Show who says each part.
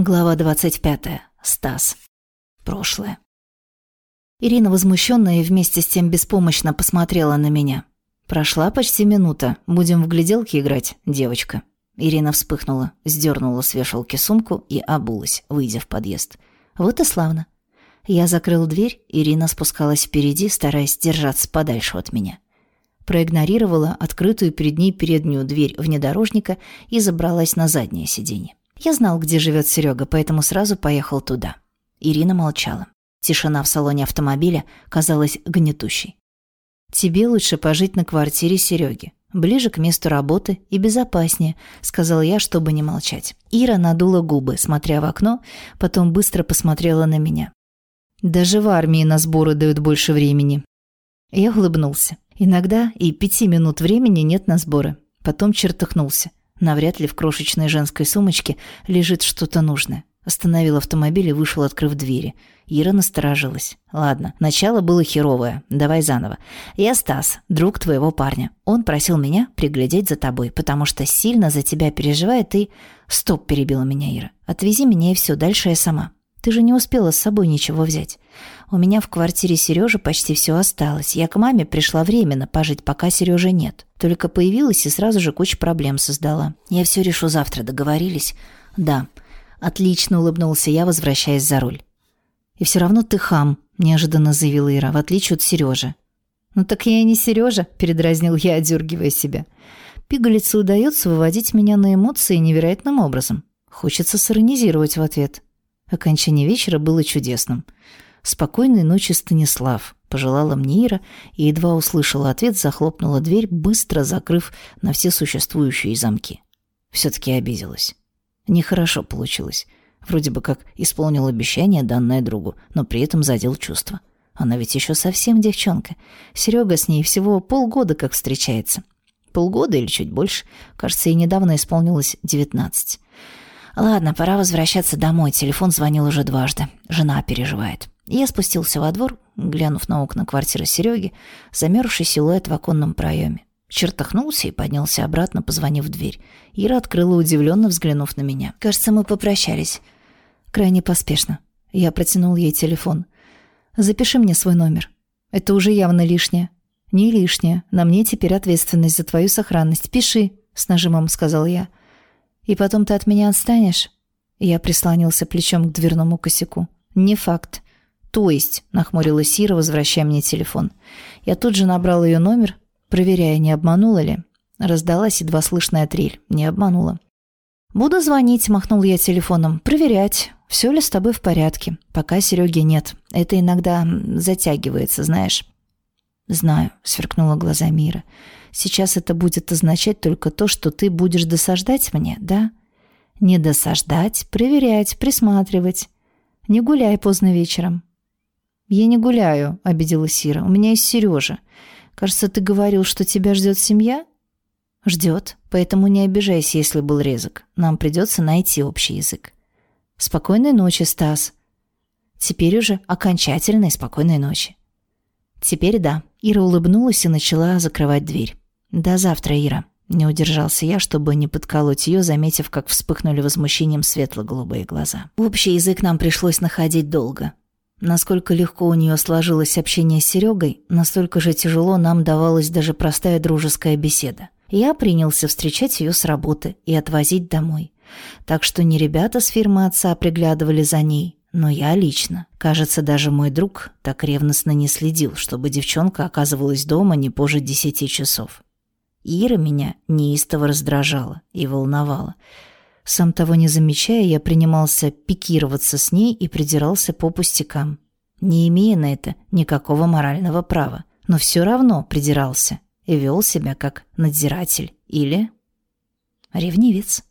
Speaker 1: Глава 25. Стас. Прошлое. Ирина, возмущенная и вместе с тем беспомощно посмотрела на меня. Прошла почти минута. Будем в гляделки играть, девочка. Ирина вспыхнула, сдернула с вешалки сумку и обулась, выйдя в подъезд. Вот и славно. Я закрыл дверь, Ирина спускалась впереди, стараясь держаться подальше от меня. Проигнорировала открытую перед ней переднюю дверь внедорожника и забралась на заднее сиденье. Я знал, где живет Серега, поэтому сразу поехал туда. Ирина молчала. Тишина в салоне автомобиля казалась гнетущей. «Тебе лучше пожить на квартире Сереги, ближе к месту работы и безопаснее», — сказал я, чтобы не молчать. Ира надула губы, смотря в окно, потом быстро посмотрела на меня. «Даже в армии на сборы дают больше времени». Я улыбнулся. Иногда и пяти минут времени нет на сборы. Потом чертыхнулся. Навряд ли в крошечной женской сумочке лежит что-то нужное. Остановил автомобиль и вышел, открыв двери. Ира насторожилась. «Ладно, начало было херовое. Давай заново. Я Стас, друг твоего парня. Он просил меня приглядеть за тобой, потому что сильно за тебя переживает и...» «Стоп», — перебила меня Ира. «Отвези меня и все, дальше я сама». Ты же не успела с собой ничего взять. У меня в квартире Сережи почти все осталось. Я к маме пришла временно пожить, пока Сережи нет. Только появилась и сразу же кучу проблем создала. Я все решу завтра, договорились? Да. Отлично улыбнулся я, возвращаясь за руль. И все равно ты хам, неожиданно заявила Ира, в отличие от Сережи. Ну так я и не Сережа, передразнил я, одергивая себя. Пигалице удается выводить меня на эмоции невероятным образом. Хочется сиронизировать в ответ. Окончание вечера было чудесным. «Спокойной ночи, Станислав», — пожелала мне Ира, и едва услышала ответ, захлопнула дверь, быстро закрыв на все существующие замки. Все-таки обиделась. Нехорошо получилось. Вроде бы как исполнил обещание, данное другу, но при этом задел чувства. Она ведь еще совсем девчонка. Серега с ней всего полгода как встречается. Полгода или чуть больше. Кажется, ей недавно исполнилось девятнадцать. Ладно, пора возвращаться домой. Телефон звонил уже дважды. Жена переживает. Я спустился во двор, глянув на окна квартиры Сереги, замерзший силуэт в оконном проеме. Чертахнулся и поднялся обратно, позвонив в дверь. Ира открыла удивленно, взглянув на меня. «Кажется, мы попрощались». Крайне поспешно. Я протянул ей телефон. «Запиши мне свой номер. Это уже явно лишнее». «Не лишнее. На мне теперь ответственность за твою сохранность. Пиши», — с нажимом сказал я. И потом ты от меня отстанешь?» Я прислонился плечом к дверному косяку. «Не факт». «То есть», — нахмурилась Сира, возвращая мне телефон. Я тут же набрал ее номер, проверяя, не обманула ли. Раздалась едва слышная трель. Не обманула. «Буду звонить», — махнул я телефоном. «Проверять, все ли с тобой в порядке. Пока Сереги нет. Это иногда затягивается, знаешь». «Знаю», — сверкнула глаза Мира. Сейчас это будет означать только то, что ты будешь досаждать мне, да? Не досаждать, проверять, присматривать. Не гуляй поздно вечером. Я не гуляю, обиделась Сира. У меня есть Сережа. Кажется, ты говорил, что тебя ждет семья? Ждет, поэтому не обижайся, если был резок. Нам придется найти общий язык. Спокойной ночи, Стас. Теперь уже окончательной спокойной ночи. Теперь да. Ира улыбнулась и начала закрывать дверь. «До завтра, Ира». Не удержался я, чтобы не подколоть ее, заметив, как вспыхнули возмущением светло-голубые глаза. Общий язык нам пришлось находить долго. Насколько легко у нее сложилось общение с Серегой, настолько же тяжело нам давалась даже простая дружеская беседа. Я принялся встречать ее с работы и отвозить домой. Так что не ребята с фирмы отца приглядывали за ней, но я лично. Кажется, даже мой друг так ревностно не следил, чтобы девчонка оказывалась дома не позже десяти часов. Ира меня неистово раздражала и волновала. Сам того не замечая, я принимался пикироваться с ней и придирался по пустякам, не имея на это никакого морального права, но все равно придирался и вел себя как надзиратель или ревнивец.